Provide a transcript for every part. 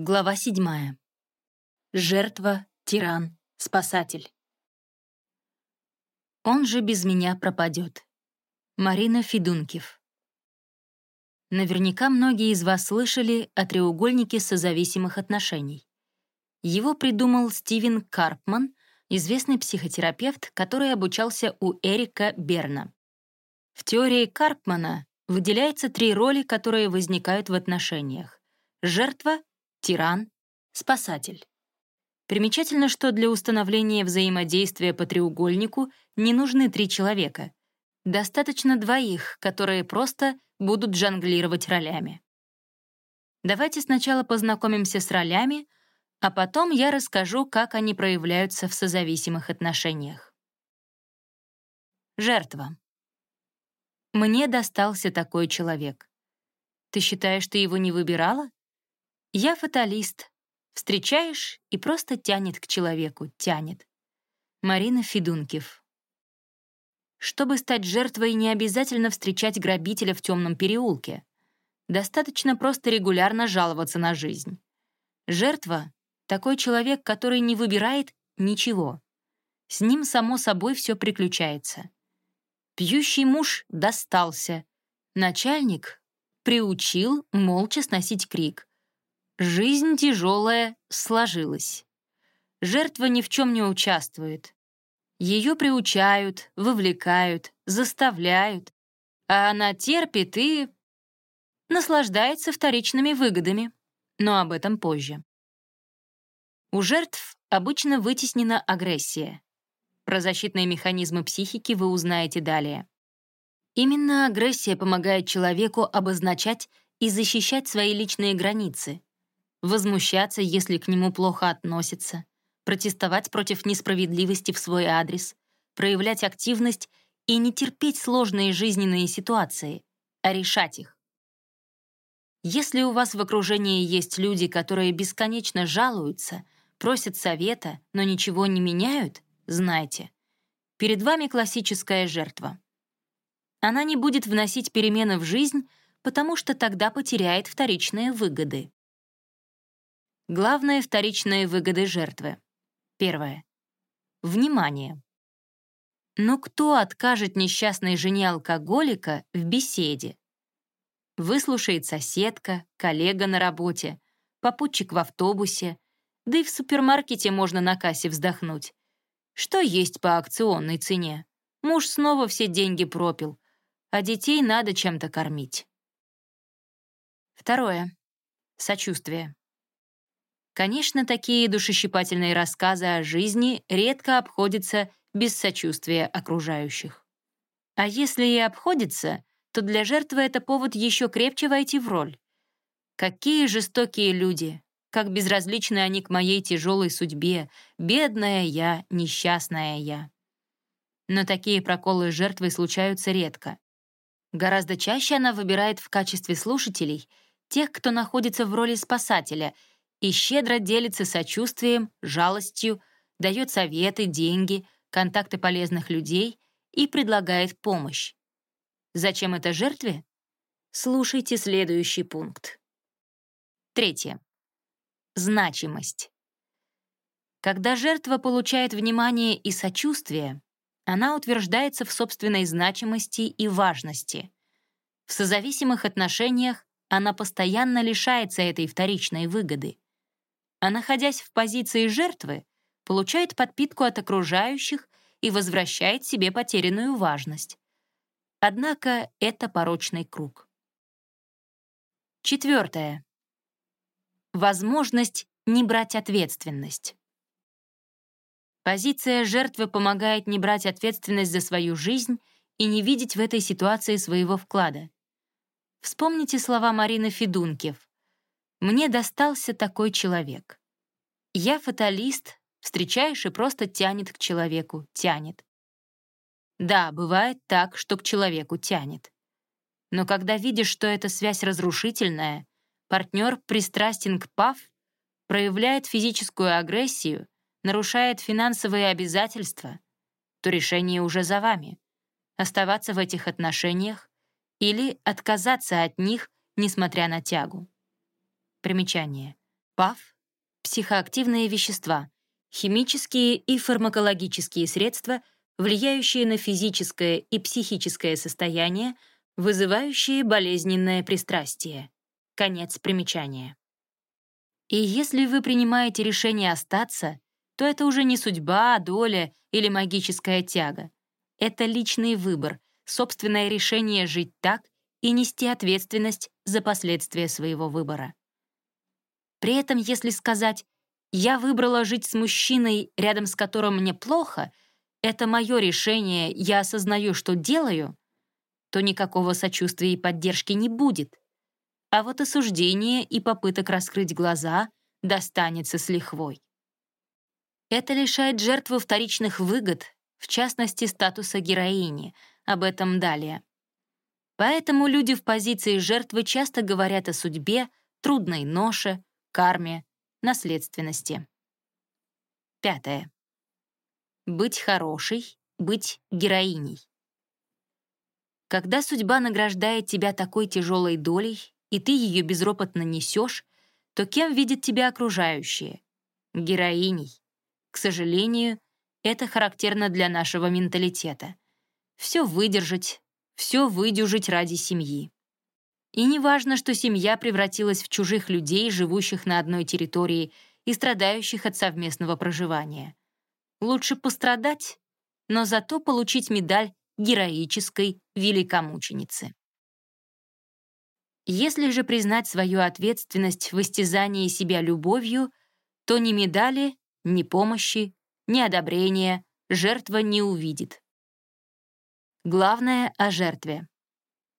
Глава 7. Жертва, тиран, спасатель. Он же без меня пропадет. Марина Федункив. Наверняка многие из вас слышали о треугольнике созависимых отношений. Его придумал Стивен Карпман, известный психотерапевт, который обучался у Эрика Берна. В теории Карпмана выделяется три роли, которые возникают в отношениях. Жертва — тиран, спасатель. Примечательно, что для установления взаимодействия по треугольнику не нужны три человека. Достаточно двоих, которые просто будут жонглировать ролями. Давайте сначала познакомимся с ролями, а потом я расскажу, как они проявляются в созависимых отношениях. Жертва. Мне достался такой человек. Ты считаешь, ты его не выбирала? Я фаталист. Встречаешь и просто тянет к человеку, тянет. Марина Федункив. Чтобы стать жертвой, не обязательно встречать грабителя в темном переулке. Достаточно просто регулярно жаловаться на жизнь. Жертва — такой человек, который не выбирает ничего. С ним, само собой, все приключается. Пьющий муж достался. Начальник приучил молча сносить крик. Жизнь тяжелая сложилась. Жертва ни в чем не участвует. Ее приучают, вовлекают, заставляют, а она терпит и наслаждается вторичными выгодами, но об этом позже. У жертв обычно вытеснена агрессия. Про защитные механизмы психики вы узнаете далее. Именно агрессия помогает человеку обозначать и защищать свои личные границы, возмущаться, если к нему плохо относятся, протестовать против несправедливости в свой адрес, проявлять активность и не терпеть сложные жизненные ситуации, а решать их. Если у вас в окружении есть люди, которые бесконечно жалуются, просят совета, но ничего не меняют, знайте, перед вами классическая жертва. Она не будет вносить перемены в жизнь, потому что тогда потеряет вторичные выгоды. Главные вторичные выгоды жертвы. Первое. Внимание. Но кто откажет несчастной жене алкоголика в беседе? Выслушает соседка, коллега на работе, попутчик в автобусе, да и в супермаркете можно на кассе вздохнуть. Что есть по акционной цене? Муж снова все деньги пропил, а детей надо чем-то кормить. Второе. Сочувствие. Конечно, такие душещипательные рассказы о жизни редко обходятся без сочувствия окружающих. А если и обходится, то для жертвы это повод еще крепче войти в роль. Какие жестокие люди, как безразличны они к моей тяжелой судьбе, бедная я, несчастная я. Но такие проколы с жертвой случаются редко. Гораздо чаще она выбирает в качестве слушателей тех, кто находится в роли спасателя — и щедро делится сочувствием, жалостью, дает советы, деньги, контакты полезных людей и предлагает помощь. Зачем это жертве? Слушайте следующий пункт. Третье. Значимость. Когда жертва получает внимание и сочувствие, она утверждается в собственной значимости и важности. В созависимых отношениях она постоянно лишается этой вторичной выгоды а находясь в позиции жертвы, получает подпитку от окружающих и возвращает себе потерянную важность. Однако это порочный круг. Четвертое. Возможность не брать ответственность. Позиция жертвы помогает не брать ответственность за свою жизнь и не видеть в этой ситуации своего вклада. Вспомните слова Марины Федункив. Мне достался такой человек. Я фаталист, встречаешь и просто тянет к человеку, тянет. Да, бывает так, что к человеку тянет. Но когда видишь, что эта связь разрушительная, партнер пристрастен к ПАВ, проявляет физическую агрессию, нарушает финансовые обязательства, то решение уже за вами — оставаться в этих отношениях или отказаться от них, несмотря на тягу. Примечание. ПАВ — психоактивные вещества, химические и фармакологические средства, влияющие на физическое и психическое состояние, вызывающие болезненное пристрастие. Конец примечания. И если вы принимаете решение остаться, то это уже не судьба, доля или магическая тяга. Это личный выбор, собственное решение жить так и нести ответственность за последствия своего выбора. При этом, если сказать «я выбрала жить с мужчиной, рядом с которым мне плохо», это мое решение, я осознаю, что делаю, то никакого сочувствия и поддержки не будет. А вот осуждение и попыток раскрыть глаза достанется с лихвой. Это лишает жертву вторичных выгод, в частности, статуса героини, об этом далее. Поэтому люди в позиции жертвы часто говорят о судьбе, трудной ноше, карме, наследственности. Пятое. Быть хорошей, быть героиней. Когда судьба награждает тебя такой тяжелой долей, и ты ее безропотно несешь, то кем видят тебя окружающие? Героиней. К сожалению, это характерно для нашего менталитета. Все выдержать, все выдюжить ради семьи. И не важно, что семья превратилась в чужих людей, живущих на одной территории и страдающих от совместного проживания. Лучше пострадать, но зато получить медаль героической великомученицы. Если же признать свою ответственность в истязании себя любовью, то ни медали, ни помощи, ни одобрения жертва не увидит. Главное о жертве.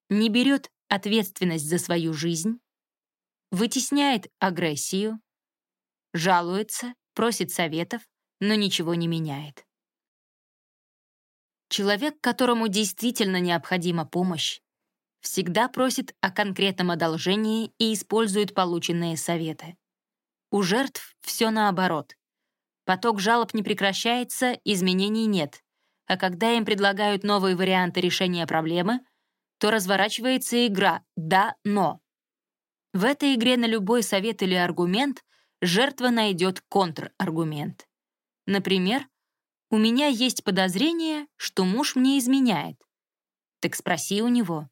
Не берет ответственность за свою жизнь, вытесняет агрессию, жалуется, просит советов, но ничего не меняет. Человек, которому действительно необходима помощь, всегда просит о конкретном одолжении и использует полученные советы. У жертв все наоборот. Поток жалоб не прекращается, изменений нет. А когда им предлагают новые варианты решения проблемы, то разворачивается игра «да, но». В этой игре на любой совет или аргумент жертва найдет контраргумент. Например, «У меня есть подозрение, что муж мне изменяет». Так спроси у него.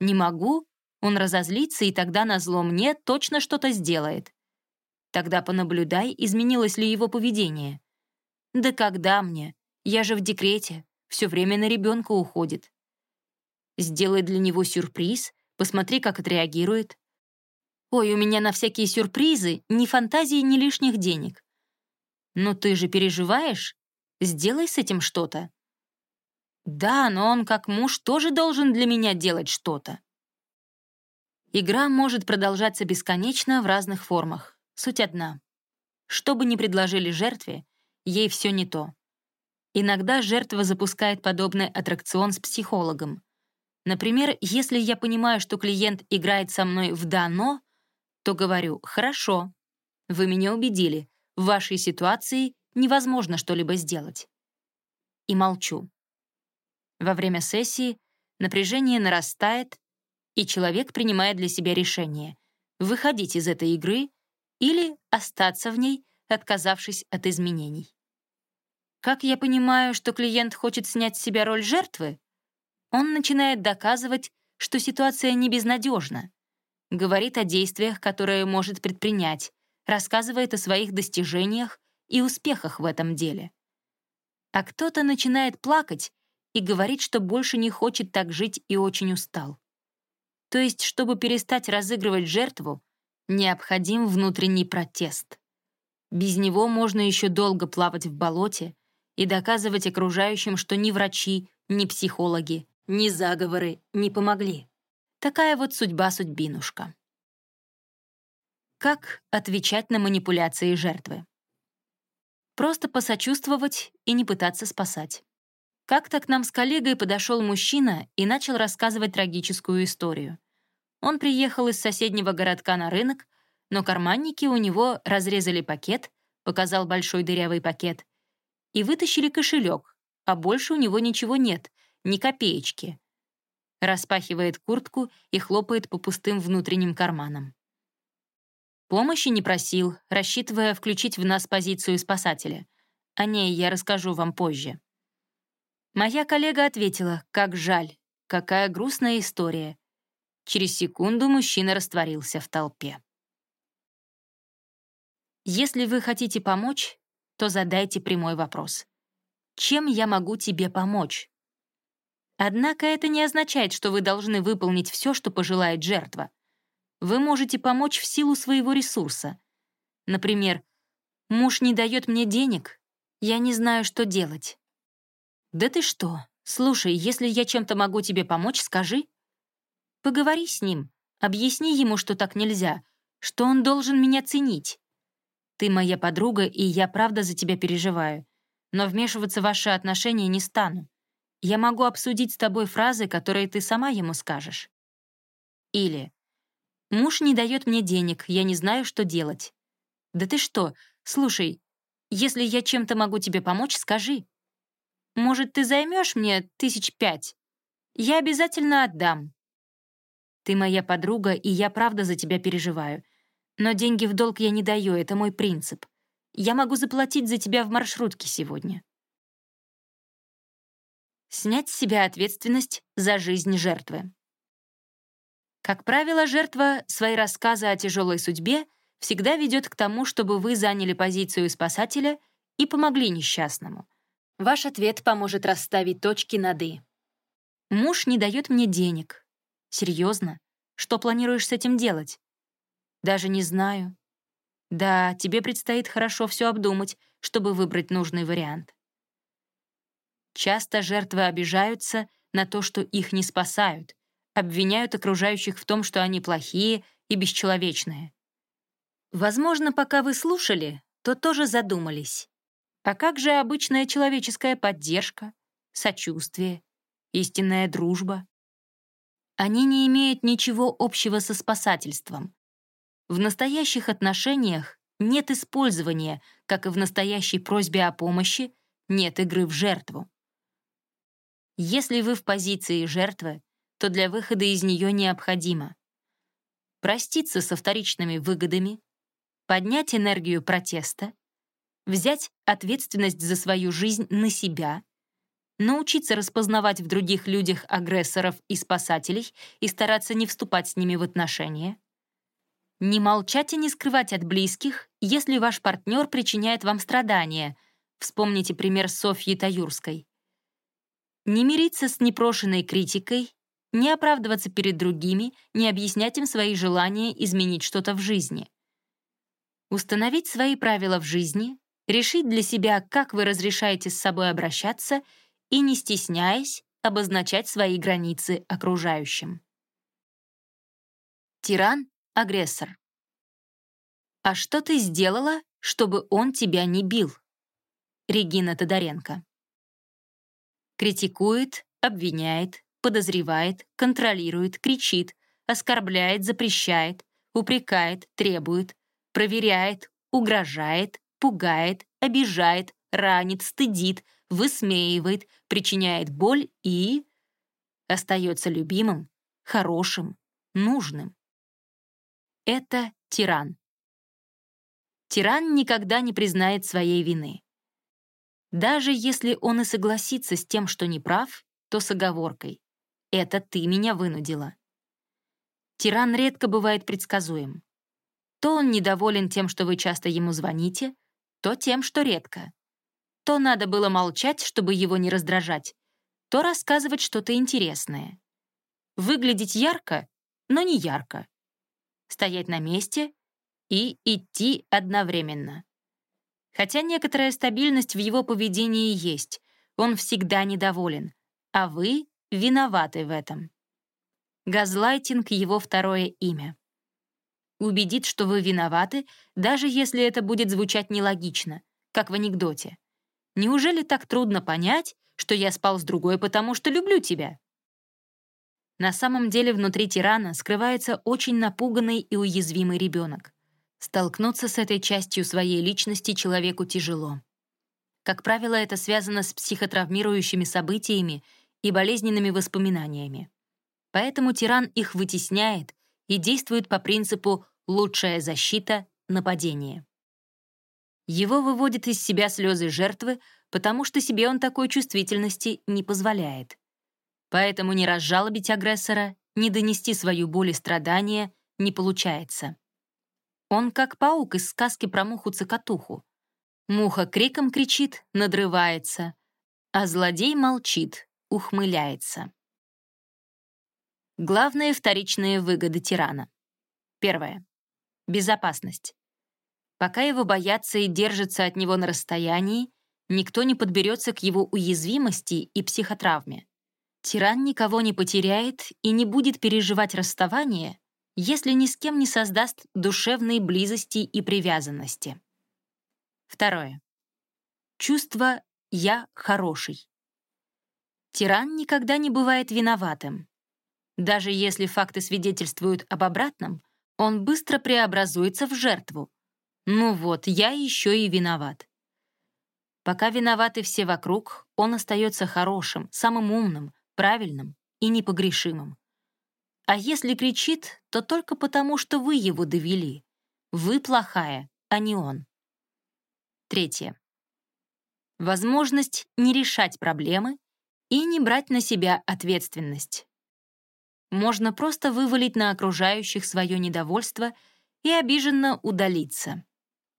«Не могу?» Он разозлится, и тогда на зло мне точно что-то сделает. Тогда понаблюдай, изменилось ли его поведение. Да когда мне? Я же в декрете, все время на ребенка уходит. Сделай для него сюрприз, посмотри, как отреагирует. Ой, у меня на всякие сюрпризы ни фантазии, ни лишних денег. Но ты же переживаешь? Сделай с этим что-то. Да, но он как муж тоже должен для меня делать что-то. Игра может продолжаться бесконечно в разных формах. Суть одна. Что бы ни предложили жертве, ей все не то. Иногда жертва запускает подобный аттракцион с психологом. Например, если я понимаю, что клиент играет со мной в «да-но», то говорю «хорошо, вы меня убедили, в вашей ситуации невозможно что-либо сделать». И молчу. Во время сессии напряжение нарастает, и человек принимает для себя решение — выходить из этой игры или остаться в ней, отказавшись от изменений. Как я понимаю, что клиент хочет снять с себя роль жертвы? Он начинает доказывать, что ситуация не безнадежна, говорит о действиях, которые может предпринять, рассказывает о своих достижениях и успехах в этом деле. А кто-то начинает плакать и говорит, что больше не хочет так жить и очень устал. То есть, чтобы перестать разыгрывать жертву, необходим внутренний протест. Без него можно еще долго плавать в болоте и доказывать окружающим, что ни врачи, ни психологи, ни заговоры не помогли. Такая вот судьба-судьбинушка. Как отвечать на манипуляции жертвы? Просто посочувствовать и не пытаться спасать. Как-то к нам с коллегой подошел мужчина и начал рассказывать трагическую историю — он приехал из соседнего городка на рынок, но карманники у него разрезали пакет, показал большой дырявый пакет, и вытащили кошелек, а больше у него ничего нет, ни копеечки. Распахивает куртку и хлопает по пустым внутренним карманам. Помощи не просил, рассчитывая включить в нас позицию спасателя. О ней я расскажу вам позже. Моя коллега ответила, как жаль, какая грустная история. Через секунду мужчина растворился в толпе. Если вы хотите помочь, то задайте прямой вопрос. Чем я могу тебе помочь? Однако это не означает, что вы должны выполнить все, что пожелает жертва. Вы можете помочь в силу своего ресурса. Например, «Муж не дает мне денег, я не знаю, что делать». «Да ты что? Слушай, если я чем-то могу тебе помочь, скажи». Поговори с ним, объясни ему, что так нельзя, что он должен меня ценить. Ты моя подруга, и я правда за тебя переживаю. Но вмешиваться в ваши отношения не стану. Я могу обсудить с тобой фразы, которые ты сама ему скажешь. Или «Муж не дает мне денег, я не знаю, что делать». «Да ты что? Слушай, если я чем-то могу тебе помочь, скажи. Может, ты займешь мне тысяч пять? Я обязательно отдам. Ты моя подруга, и я правда за тебя переживаю. Но деньги в долг я не даю, это мой принцип. Я могу заплатить за тебя в маршрутке сегодня. Снять с себя ответственность за жизнь жертвы. Как правило, жертва свои рассказы о тяжелой судьбе всегда ведет к тому, чтобы вы заняли позицию спасателя и помогли несчастному. Ваш ответ поможет расставить точки над «и». Муж не дает мне денег. Серьезно? Что планируешь с этим делать? Даже не знаю. Да, тебе предстоит хорошо все обдумать, чтобы выбрать нужный вариант. Часто жертвы обижаются на то, что их не спасают, обвиняют окружающих в том, что они плохие и бесчеловечные. Возможно, пока вы слушали, то тоже задумались. А как же обычная человеческая поддержка, сочувствие, истинная дружба? Они не имеют ничего общего со спасательством. В настоящих отношениях нет использования, как и в настоящей просьбе о помощи нет игры в жертву. Если вы в позиции жертвы, то для выхода из нее необходимо проститься со вторичными выгодами, поднять энергию протеста, взять ответственность за свою жизнь на себя, научиться распознавать в других людях агрессоров и спасателей и стараться не вступать с ними в отношения, не молчать и не скрывать от близких, если ваш партнер причиняет вам страдания. Вспомните пример Софьи Таюрской. Не мириться с непрошенной критикой, не оправдываться перед другими, не объяснять им свои желания изменить что-то в жизни. Установить свои правила в жизни, решить для себя, как вы разрешаете с собой обращаться и, не стесняясь, обозначать свои границы окружающим. Тиран агрессор. «А что ты сделала, чтобы он тебя не бил?» Регина Тодоренко. Критикует, обвиняет, подозревает, контролирует, кричит, оскорбляет, запрещает, упрекает, требует, проверяет, угрожает, пугает, обижает, ранит, стыдит, высмеивает, причиняет боль и... остается любимым, хорошим, нужным. Это тиран. Тиран никогда не признает своей вины. Даже если он и согласится с тем, что не прав, то с оговоркой «это ты меня вынудила». Тиран редко бывает предсказуем. То он недоволен тем, что вы часто ему звоните, то тем, что редко. То надо было молчать, чтобы его не раздражать, то рассказывать что-то интересное. Выглядеть ярко, но не ярко стоять на месте и идти одновременно. Хотя некоторая стабильность в его поведении есть, он всегда недоволен, а вы виноваты в этом. Газлайтинг — его второе имя. Убедит, что вы виноваты, даже если это будет звучать нелогично, как в анекдоте. Неужели так трудно понять, что я спал с другой, потому что люблю тебя? На самом деле внутри тирана скрывается очень напуганный и уязвимый ребенок. Столкнуться с этой частью своей личности человеку тяжело. Как правило, это связано с психотравмирующими событиями и болезненными воспоминаниями. Поэтому тиран их вытесняет и действует по принципу лучшая защита — нападение. Его выводят из себя слезы жертвы, потому что себе он такой чувствительности не позволяет. Поэтому не разжалобить агрессора, не донести свою боль и страдания не получается. Он как паук из сказки про муху-цокотуху. Муха криком кричит, надрывается, а злодей молчит, ухмыляется. Главные вторичные выгоды тирана. Первое. Безопасность. Пока его боятся и держатся от него на расстоянии, никто не подберется к его уязвимости и психотравме. Тиран никого не потеряет и не будет переживать расставание, если ни с кем не создаст душевной близости и привязанности. Второе. Чувство «я хороший». Тиран никогда не бывает виноватым. Даже если факты свидетельствуют об обратном, он быстро преобразуется в жертву. Ну вот, я еще и виноват. Пока виноваты все вокруг, он остается хорошим, самым умным, правильным и непогрешимым. А если кричит, то только потому, что вы его довели. Вы плохая, а не он. Третье. Возможность не решать проблемы и не брать на себя ответственность. Можно просто вывалить на окружающих свое недовольство и обиженно удалиться.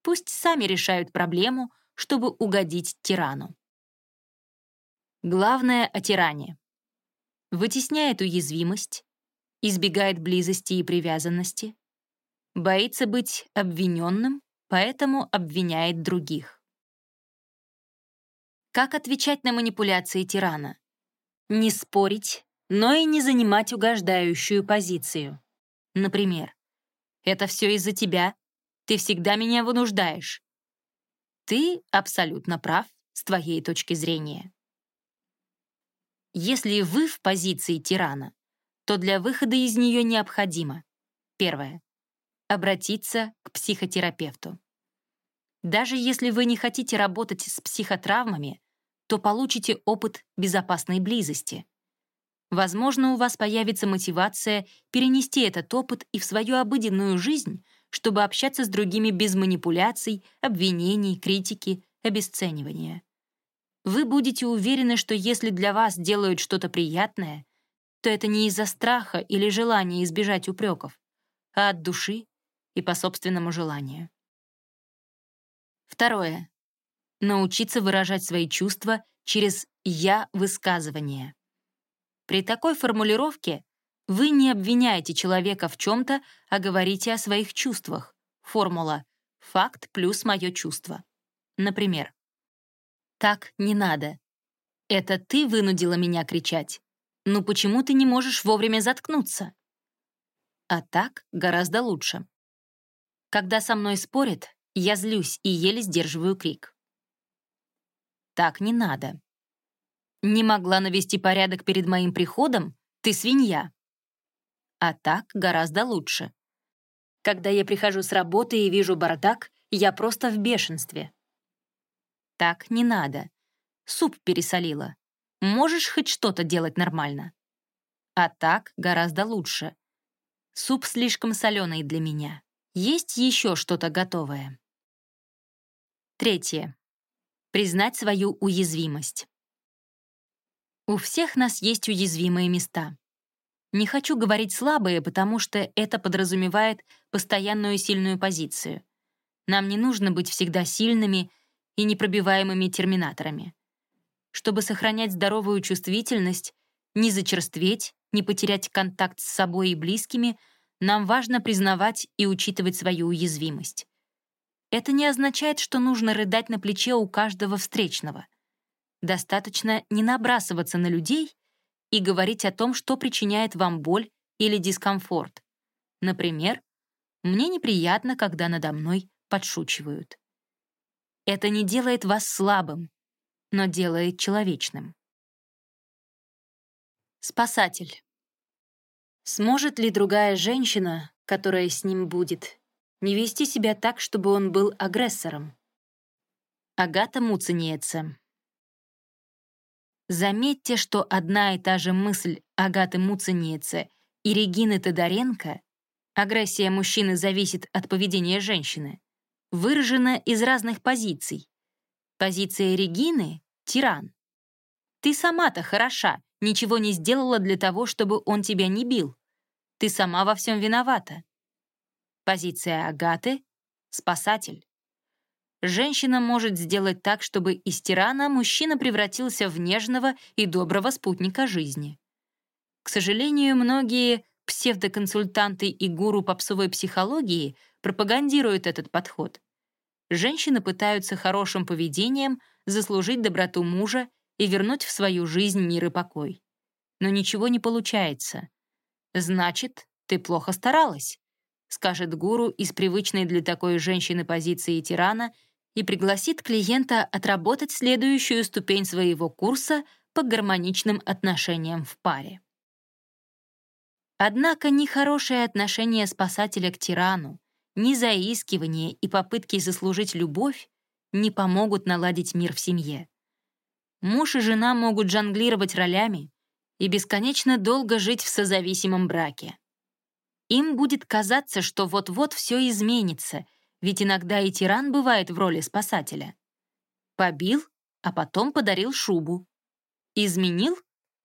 Пусть сами решают проблему, чтобы угодить тирану. Главное о тиране. Вытесняет уязвимость, избегает близости и привязанности, боится быть обвиненным, поэтому обвиняет других. Как отвечать на манипуляции тирана? Не спорить, но и не занимать угождающую позицию. Например, «Это все из-за тебя, ты всегда меня вынуждаешь». Ты абсолютно прав с твоей точки зрения. Если вы в позиции тирана, то для выхода из нее необходимо первое обратиться к психотерапевту. Даже если вы не хотите работать с психотравмами, то получите опыт безопасной близости. Возможно, у вас появится мотивация перенести этот опыт и в свою обыденную жизнь, чтобы общаться с другими без манипуляций, обвинений, критики, обесценивания. Вы будете уверены, что если для вас делают что-то приятное, то это не из-за страха или желания избежать упреков, а от души и по собственному желанию. Второе. Научиться выражать свои чувства через «я-высказывание». При такой формулировке вы не обвиняете человека в чем-то, а говорите о своих чувствах. Формула «факт плюс мое чувство». Например, «Так не надо. Это ты вынудила меня кричать. Ну почему ты не можешь вовремя заткнуться?» А так гораздо лучше. Когда со мной спорят, я злюсь и еле сдерживаю крик. Так не надо. Не могла навести порядок перед моим приходом? Ты свинья. А так гораздо лучше. Когда я прихожу с работы и вижу бардак, я просто в бешенстве. Так не надо. Суп пересолила. Можешь хоть что-то делать нормально. А так гораздо лучше. Суп слишком соленый для меня. Есть еще что-то готовое. Третье. Признать свою уязвимость. У всех нас есть уязвимые места. Не хочу говорить слабые, потому что это подразумевает постоянную сильную позицию. Нам не нужно быть всегда сильными и непробиваемыми терминаторами. Чтобы сохранять здоровую чувствительность, не зачерстветь, не потерять контакт с собой и близкими, нам важно признавать и учитывать свою уязвимость. Это не означает, что нужно рыдать на плече у каждого встречного. Достаточно не набрасываться на людей и говорить о том, что причиняет вам боль или дискомфорт. Например, «Мне неприятно, когда надо мной подшучивают». Это не делает вас слабым, но делает человечным. Спасатель. Сможет ли другая женщина, которая с ним будет, не вести себя так, чтобы он был агрессором? Агата Муцениеце. Заметьте, что одна и та же мысль Агаты Муцениеце и Регины Тодоренко Агрессия мужчины зависит от поведения женщины. Выражена из разных позиций. Позиция Регины — тиран. Ты сама-то хороша, ничего не сделала для того, чтобы он тебя не бил. Ты сама во всем виновата. Позиция Агаты — спасатель. Женщина может сделать так, чтобы из тирана мужчина превратился в нежного и доброго спутника жизни. К сожалению, многие псевдоконсультанты и гуру попсовой психологии пропагандируют этот подход. Женщины пытаются хорошим поведением заслужить доброту мужа и вернуть в свою жизнь мир и покой. Но ничего не получается. Значит, ты плохо старалась скажет гуру из привычной для такой женщины позиции тирана и пригласит клиента отработать следующую ступень своего курса по гармоничным отношениям в паре. Однако ни хорошее отношение спасателя к тирану, ни заискивание и попытки заслужить любовь не помогут наладить мир в семье. Муж и жена могут жонглировать ролями и бесконечно долго жить в созависимом браке. Им будет казаться, что вот-вот все изменится, ведь иногда и тиран бывает в роли спасателя. Побил, а потом подарил шубу. Изменил,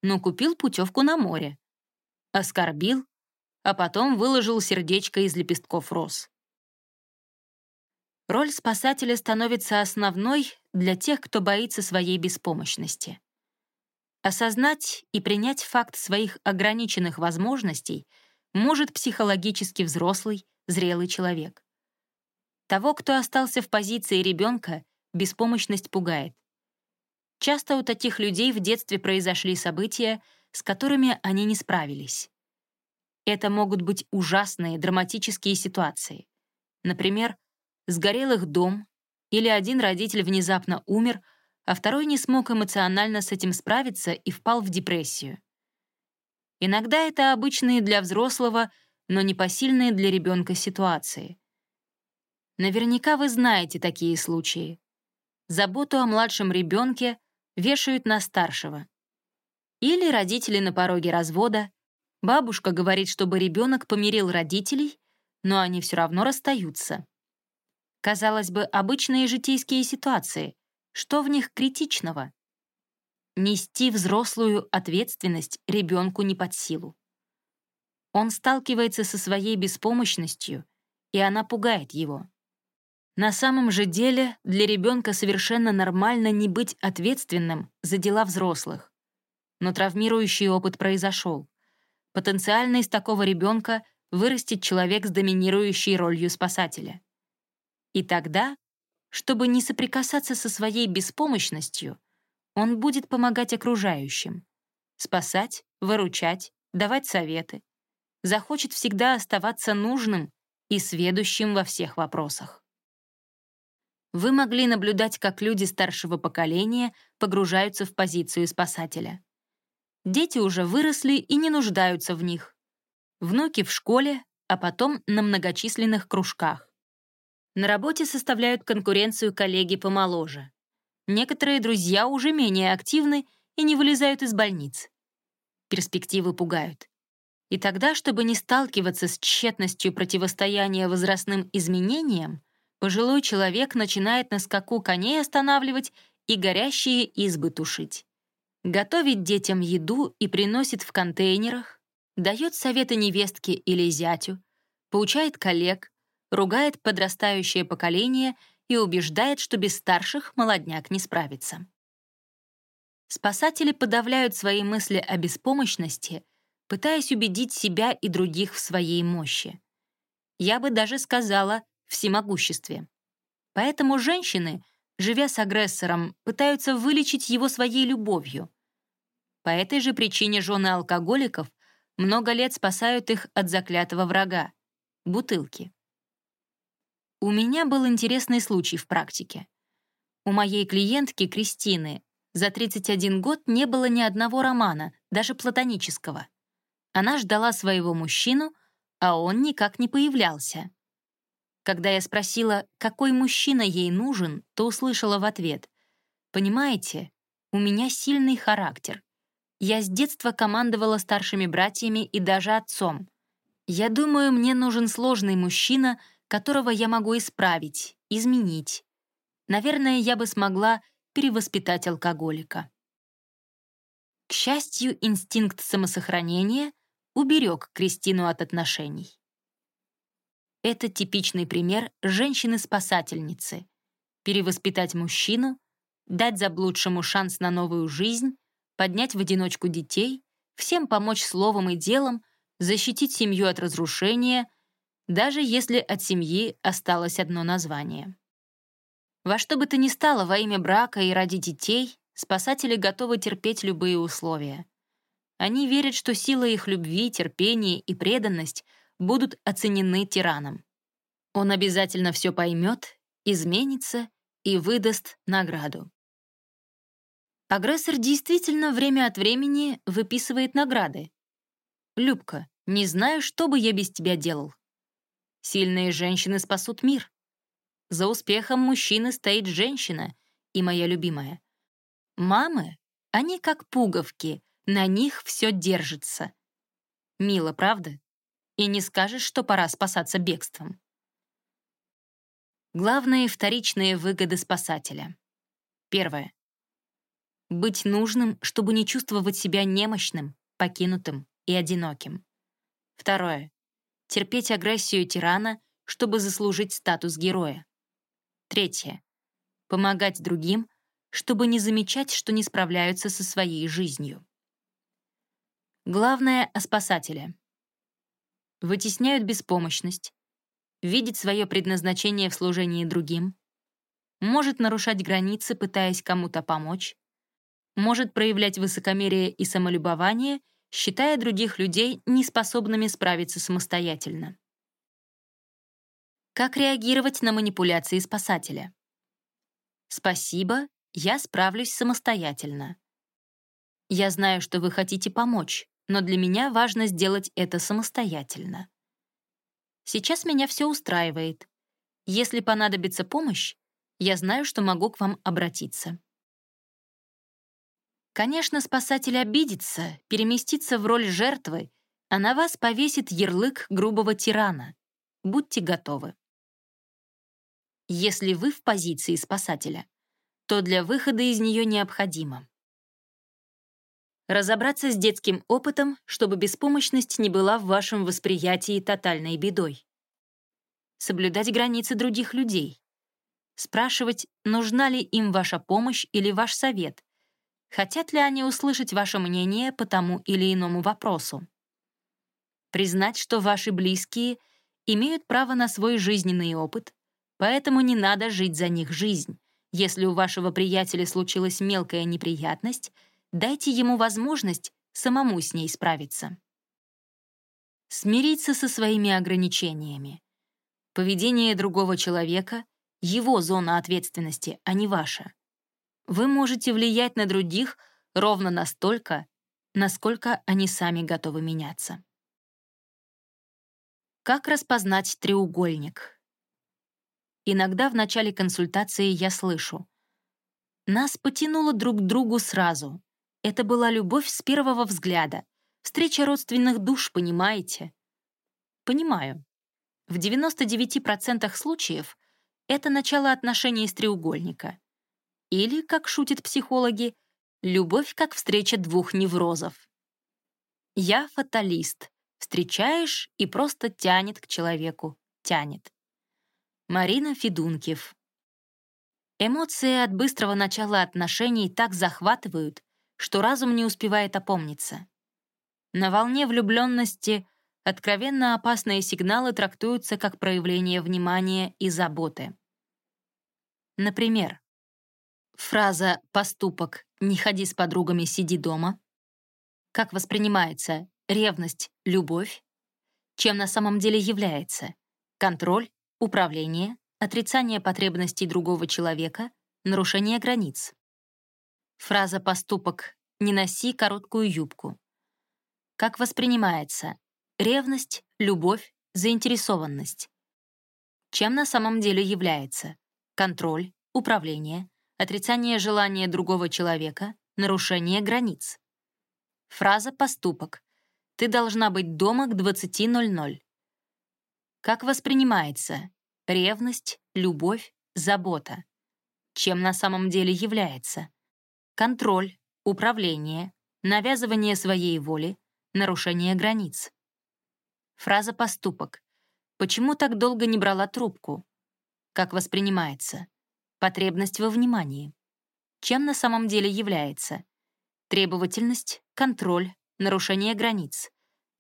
но купил путевку на море. Оскорбил, а потом выложил сердечко из лепестков роз. Роль спасателя становится основной для тех, кто боится своей беспомощности. Осознать и принять факт своих ограниченных возможностей — может психологически взрослый, зрелый человек. Того, кто остался в позиции ребенка, беспомощность пугает. Часто у таких людей в детстве произошли события, с которыми они не справились. Это могут быть ужасные, драматические ситуации. Например, сгорел их дом, или один родитель внезапно умер, а второй не смог эмоционально с этим справиться и впал в депрессию. Иногда это обычные для взрослого, но непосильные для ребенка ситуации. Наверняка вы знаете такие случаи. Заботу о младшем ребенке вешают на старшего. Или родители на пороге развода, бабушка говорит, чтобы ребенок помирил родителей, но они все равно расстаются. Казалось бы, обычные житейские ситуации. Что в них критичного? Нести взрослую ответственность ребенку не под силу. Он сталкивается со своей беспомощностью, и она пугает его. На самом же деле для ребенка совершенно нормально не быть ответственным за дела взрослых. Но травмирующий опыт произошел. Потенциально из такого ребенка вырастет человек с доминирующей ролью спасателя. И тогда, чтобы не соприкасаться со своей беспомощностью, он будет помогать окружающим. Спасать, выручать, давать советы. Захочет всегда оставаться нужным и сведущим во всех вопросах. Вы могли наблюдать, как люди старшего поколения погружаются в позицию спасателя. Дети уже выросли и не нуждаются в них. Внуки в школе, а потом на многочисленных кружках. На работе составляют конкуренцию коллеги помоложе. Некоторые друзья уже менее активны и не вылезают из больниц. Перспективы пугают. И тогда, чтобы не сталкиваться с тщетностью противостояния возрастным изменениям, пожилой человек начинает на скаку коней останавливать и горящие избы тушить. Готовит детям еду и приносит в контейнерах, дает советы невестке или зятю, поучает коллег, ругает подрастающее поколение и убеждает, что без старших молодняк не справится. Спасатели подавляют свои мысли о беспомощности, пытаясь убедить себя и других в своей мощи. Я бы даже сказала всемогуществе. Поэтому женщины, живя с агрессором, пытаются вылечить его своей любовью. По этой же причине жены алкоголиков много лет спасают их от заклятого врага — бутылки. У меня был интересный случай в практике. У моей клиентки Кристины за 31 год не было ни одного романа, даже платонического. Она ждала своего мужчину, а он никак не появлялся. Когда я спросила, какой мужчина ей нужен, то услышала в ответ, «Понимаете, у меня сильный характер. Я с детства командовала старшими братьями и даже отцом. Я думаю, мне нужен сложный мужчина, которого я могу исправить, изменить. Наверное, я бы смогла перевоспитать алкоголика. К счастью, инстинкт самосохранения уберег Кристину от отношений. Это типичный пример женщины-спасательницы. Перевоспитать мужчину, дать заблудшему шанс на новую жизнь, поднять в одиночку детей, всем помочь словом и делом, защитить семью от разрушения, даже если от семьи осталось одно название. Во что бы то ни стало во имя брака и ради детей, спасатели готовы терпеть любые условия. Они верят, что сила их любви, терпения и преданность будут оценены тираном. Он обязательно все поймет, изменится и выдаст награду. Агрессор действительно время от времени выписывает награды. «Любка, не знаю, что бы я без тебя делал». Сильные женщины спасут мир. За успехом мужчины стоит женщина и моя любимая. Мамы, они как пуговки, на них все держится. Мило, правда? И не скажешь, что пора спасаться бегством. Главные вторичные выгоды спасателя. Первое. Быть нужным, чтобы не чувствовать себя немощным, покинутым и одиноким. Второе. Терпеть агрессию тирана, чтобы заслужить статус героя. Третье. Помогать другим, чтобы не замечать, что не справляются со своей жизнью. Главное о спасателе. Вытесняют беспомощность, видит свое предназначение в служении другим, может нарушать границы, пытаясь кому-то помочь, может проявлять высокомерие и самолюбование, считая других людей неспособными справиться самостоятельно. Как реагировать на манипуляции спасателя? Спасибо, я справлюсь самостоятельно. Я знаю, что вы хотите помочь, но для меня важно сделать это самостоятельно. Сейчас меня все устраивает. Если понадобится помощь, я знаю, что могу к вам обратиться. Конечно, спасатель обидится, переместится в роль жертвы, а на вас повесит ярлык грубого тирана. Будьте готовы. Если вы в позиции спасателя, то для выхода из нее необходимо разобраться с детским опытом, чтобы беспомощность не была в вашем восприятии тотальной бедой. Соблюдать границы других людей. Спрашивать, нужна ли им ваша помощь или ваш совет. Хотят ли они услышать ваше мнение по тому или иному вопросу. Признать, что ваши близкие имеют право на свой жизненный опыт, Поэтому не надо жить за них жизнь. Если у вашего приятеля случилась мелкая неприятность, дайте ему возможность самому с ней справиться. Смириться со своими ограничениями. Поведение другого человека — его зона ответственности, а не ваша. Вы можете влиять на других ровно настолько, насколько они сами готовы меняться. Как распознать треугольник? Иногда в начале консультации я слышу. Нас потянуло друг к другу сразу. Это была любовь с первого взгляда. Встреча родственных душ, понимаете? Понимаю. В 99% случаев это начало отношений из треугольника. Или, как шутят психологи, любовь как встреча двух неврозов. Я фаталист. Встречаешь и просто тянет к человеку. Тянет. Марина Федункив. Эмоции от быстрого начала отношений так захватывают, что разум не успевает опомниться. На волне влюбленности откровенно опасные сигналы трактуются как проявление внимания и заботы. Например, фраза «поступок «не ходи с подругами, сиди дома» как воспринимается ревность, любовь, чем на самом деле является контроль Управление, отрицание потребностей другого человека, нарушение границ. Фраза «поступок» «не носи короткую юбку». Как воспринимается ревность, любовь, заинтересованность? Чем на самом деле является контроль, управление, отрицание желания другого человека, нарушение границ? Фраза «поступок» Ты должна быть дома к 20.00. Как воспринимается ревность, любовь, забота? Чем на самом деле является? Контроль, управление, навязывание своей воли, нарушение границ. Фраза «поступок». Почему так долго не брала трубку? Как воспринимается? Потребность во внимании. Чем на самом деле является? Требовательность, контроль, нарушение границ.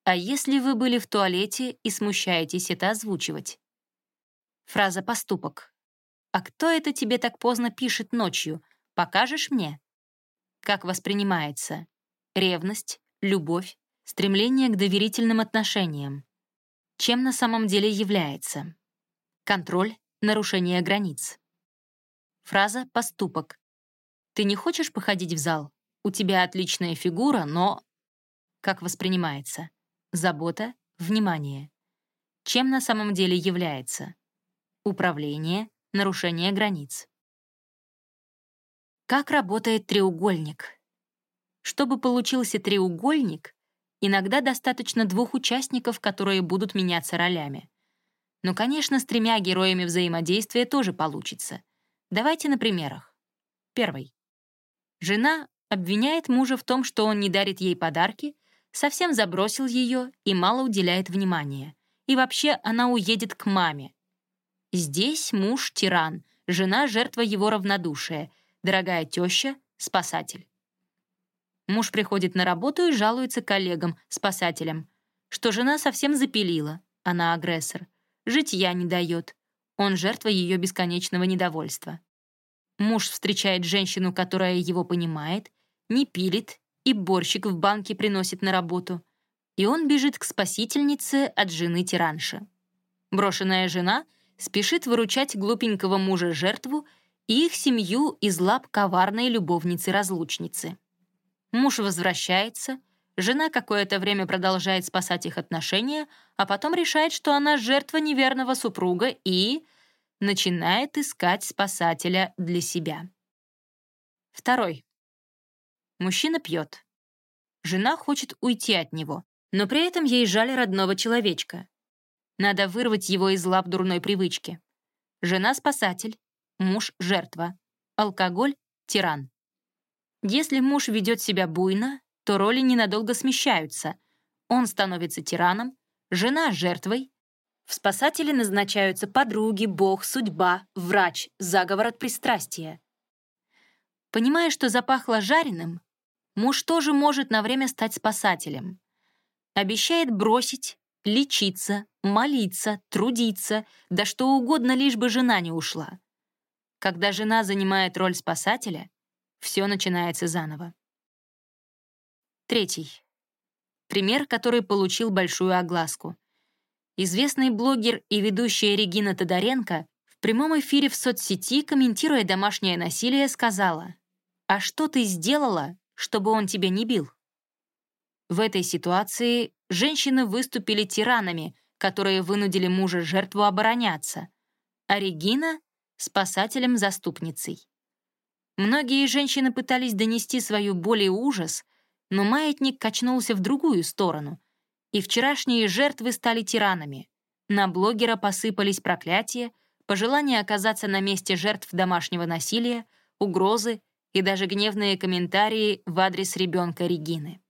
А если вы были в туалете и смущаетесь это озвучивать? Фраза «поступок». «А кто это тебе так поздно пишет ночью? Покажешь мне?» Как воспринимается? Ревность, любовь, стремление к доверительным отношениям. Чем на самом деле является? Контроль, нарушение границ. Фраза «поступок». Ты не хочешь походить в зал? У тебя отличная фигура, но... Как воспринимается? Забота, внимание. Чем на самом деле является? Управление, нарушение границ. Как работает треугольник? Чтобы получился треугольник, иногда достаточно двух участников, которые будут меняться ролями. Но, конечно, с тремя героями взаимодействия тоже получится. Давайте на примерах. Первый. Жена обвиняет мужа в том, что он не дарит ей подарки, совсем забросил ее и мало уделяет внимания. И вообще она уедет к маме. Здесь муж — тиран, жена — жертва его равнодушия, дорогая теща — спасатель. Муж приходит на работу и жалуется коллегам, спасателям, что жена совсем запилила, она агрессор, житья не дает, он жертва ее бесконечного недовольства. Муж встречает женщину, которая его понимает, не пилит и борщик в банке приносит на работу. И он бежит к спасительнице от жены тиранши. Брошенная жена спешит выручать глупенького мужа-жертву и их семью из лап коварной любовницы-разлучницы. Муж возвращается, жена какое-то время продолжает спасать их отношения, а потом решает, что она жертва неверного супруга и начинает искать спасателя для себя. Второй. Мужчина пьет. Жена хочет уйти от него, но при этом ей жаль родного человечка. Надо вырвать его из лап дурной привычки. Жена — спасатель, муж — жертва, алкоголь — тиран. Если муж ведет себя буйно, то роли ненадолго смещаются. Он становится тираном, жена — жертвой. В спасатели назначаются подруги, бог, судьба, врач, заговор от пристрастия. Понимая, что запахло жареным, муж тоже может на время стать спасателем. Обещает бросить, лечиться, молиться, трудиться, да что угодно, лишь бы жена не ушла. Когда жена занимает роль спасателя, все начинается заново. Третий. Пример, который получил большую огласку. Известный блогер и ведущая Регина Тодоренко в прямом эфире в соцсети, комментируя домашнее насилие, сказала «А что ты сделала, чтобы он тебя не бил. В этой ситуации женщины выступили тиранами, которые вынудили мужа жертву обороняться, а Регина — спасателем-заступницей. Многие женщины пытались донести свою боль и ужас, но маятник качнулся в другую сторону, и вчерашние жертвы стали тиранами. На блогера посыпались проклятия, пожелания оказаться на месте жертв домашнего насилия, угрозы и даже гневные комментарии в адрес ребенка Регины.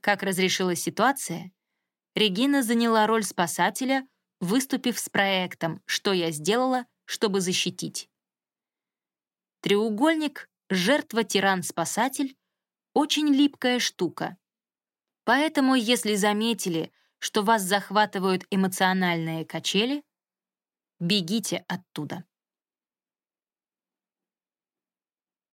Как разрешилась ситуация? Регина заняла роль спасателя, выступив с проектом «Что я сделала, чтобы защитить». Треугольник «Жертва-тиран-спасатель» — очень липкая штука. Поэтому, если заметили, что вас захватывают эмоциональные качели, бегите оттуда.